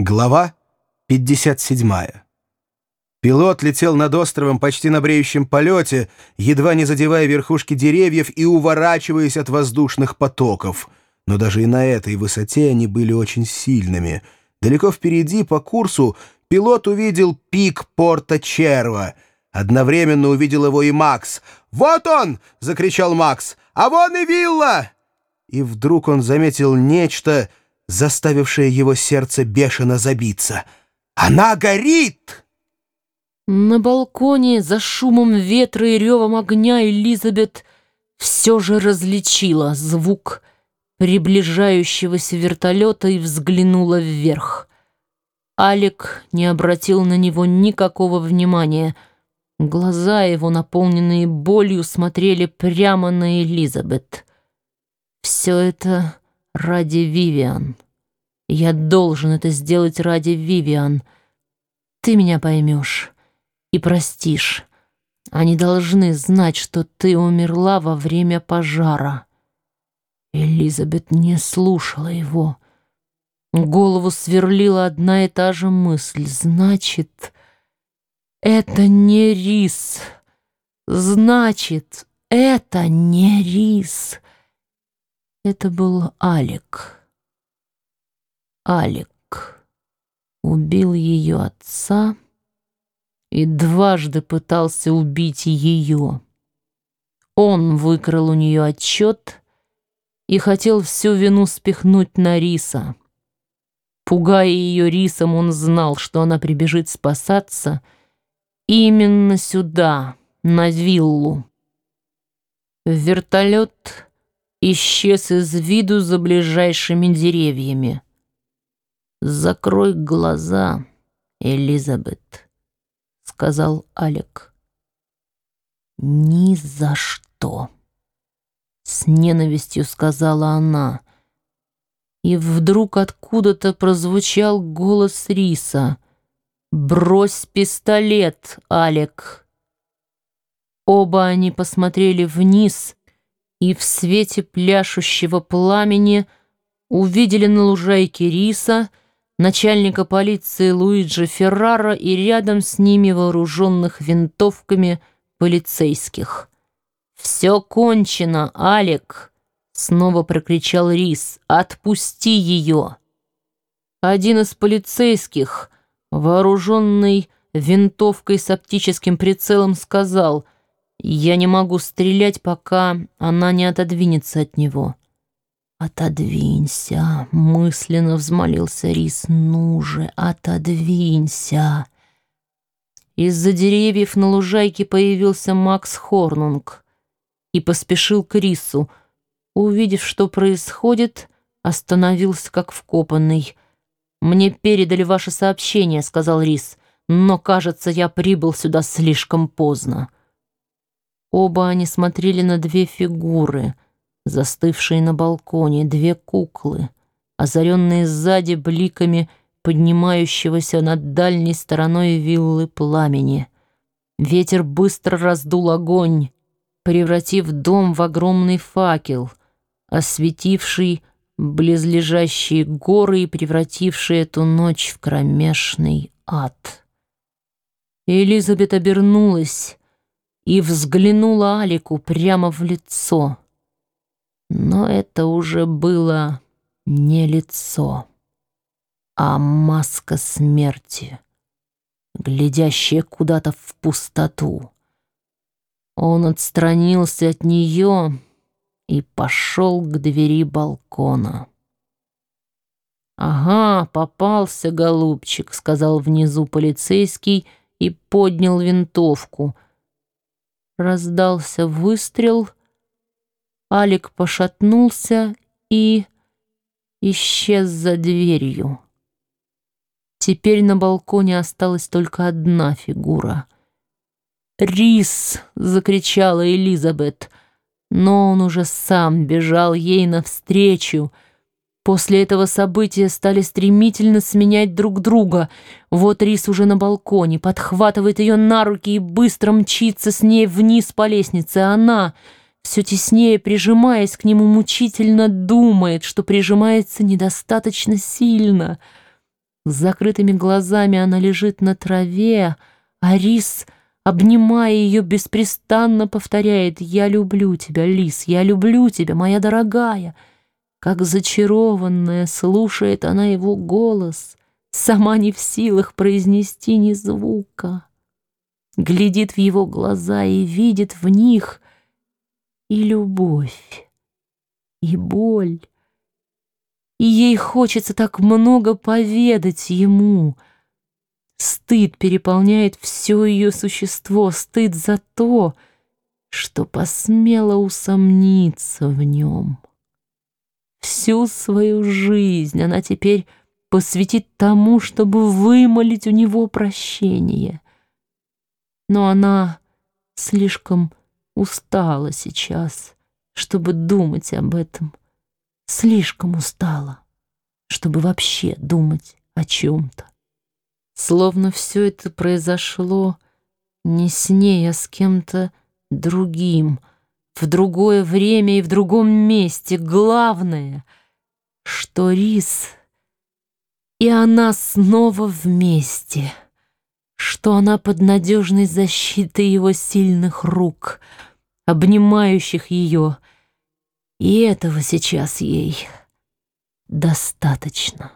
Глава 57. Пилот летел над островом почти на бреющем полете, едва не задевая верхушки деревьев и уворачиваясь от воздушных потоков. Но даже и на этой высоте они были очень сильными. Далеко впереди, по курсу, пилот увидел пик порта Черва. Одновременно увидел его и Макс. «Вот он!» — закричал Макс. «А вон и вилла!» И вдруг он заметил нечто заставившее его сердце бешено забиться. «Она горит!» На балконе за шумом ветра и ревом огня Элизабет все же различила звук приближающегося вертолета и взглянула вверх. Алик не обратил на него никакого внимания. Глаза его, наполненные болью, смотрели прямо на Элизабет. Все это ради Вивиан. Я должен это сделать ради Вивиан. Ты меня поймешь и простишь. Они должны знать, что ты умерла во время пожара. Элизабет не слушала его. Голову сверлила одна и та же мысль. Значит, это не рис. Значит, это не рис. Это был Алик. Алик убил ее отца и дважды пытался убить ее. Он выкрал у нее отчет и хотел всю вину спихнуть на Риса. Пугая ее Рисом, он знал, что она прибежит спасаться именно сюда, на виллу. Вертолет исчез из виду за ближайшими деревьями. «Закрой глаза, Элизабет», — сказал Алек. «Ни за что», — с ненавистью сказала она. И вдруг откуда-то прозвучал голос Риса. «Брось пистолет, Алек». Оба они посмотрели вниз и в свете пляшущего пламени увидели на лужайке риса, начальника полиции Луиджи Феррара и рядом с ними вооруженных винтовками полицейских. «Все кончено, Алек!» — снова прокричал Рис. «Отпусти ее!» Один из полицейских, вооруженный винтовкой с оптическим прицелом, сказал — я не могу стрелять, пока она не отодвинется от него. «Отодвинься!» — мысленно взмолился Рис. «Ну же, отодвинься!» Из-за деревьев на лужайке появился Макс Хорнунг и поспешил к Рису. Увидев, что происходит, остановился как вкопанный. «Мне передали ваше сообщение», — сказал Рис, «но, кажется, я прибыл сюда слишком поздно». Оба они смотрели на две фигуры, застывшие на балконе, две куклы, озаренные сзади бликами поднимающегося над дальней стороной виллы пламени. Ветер быстро раздул огонь, превратив дом в огромный факел, осветивший близлежащие горы и превративший эту ночь в кромешный ад. Элизабет обернулась, и взглянула Алику прямо в лицо. Но это уже было не лицо, а маска смерти, глядящая куда-то в пустоту. Он отстранился от нее и пошел к двери балкона. «Ага, попался, голубчик», — сказал внизу полицейский и поднял винтовку — Раздался выстрел. Алик пошатнулся и исчез за дверью. Теперь на балконе осталась только одна фигура. «Рис!» — закричала Элизабет, но он уже сам бежал ей навстречу — После этого события стали стремительно сменять друг друга. Вот Рис уже на балконе, подхватывает ее на руки и быстро мчится с ней вниз по лестнице. Она, все теснее прижимаясь к нему, мучительно думает, что прижимается недостаточно сильно. С закрытыми глазами она лежит на траве, а Рис, обнимая ее, беспрестанно повторяет «Я люблю тебя, Лис, я люблю тебя, моя дорогая». Как зачарованная слушает она его голос, сама не в силах произнести ни звука. Глядит в его глаза и видит в них и любовь, и боль. И ей хочется так много поведать ему. Стыд переполняет все ее существо, стыд за то, что посмела усомниться в нем. Всю свою жизнь она теперь посвятит тому, чтобы вымолить у него прощение. Но она слишком устала сейчас, чтобы думать об этом. Слишком устала, чтобы вообще думать о чем-то. Словно все это произошло не с ней, а с кем-то другим — в другое время и в другом месте. Главное, что Рис и она снова вместе, что она под надежной защитой его сильных рук, обнимающих ее, и этого сейчас ей достаточно.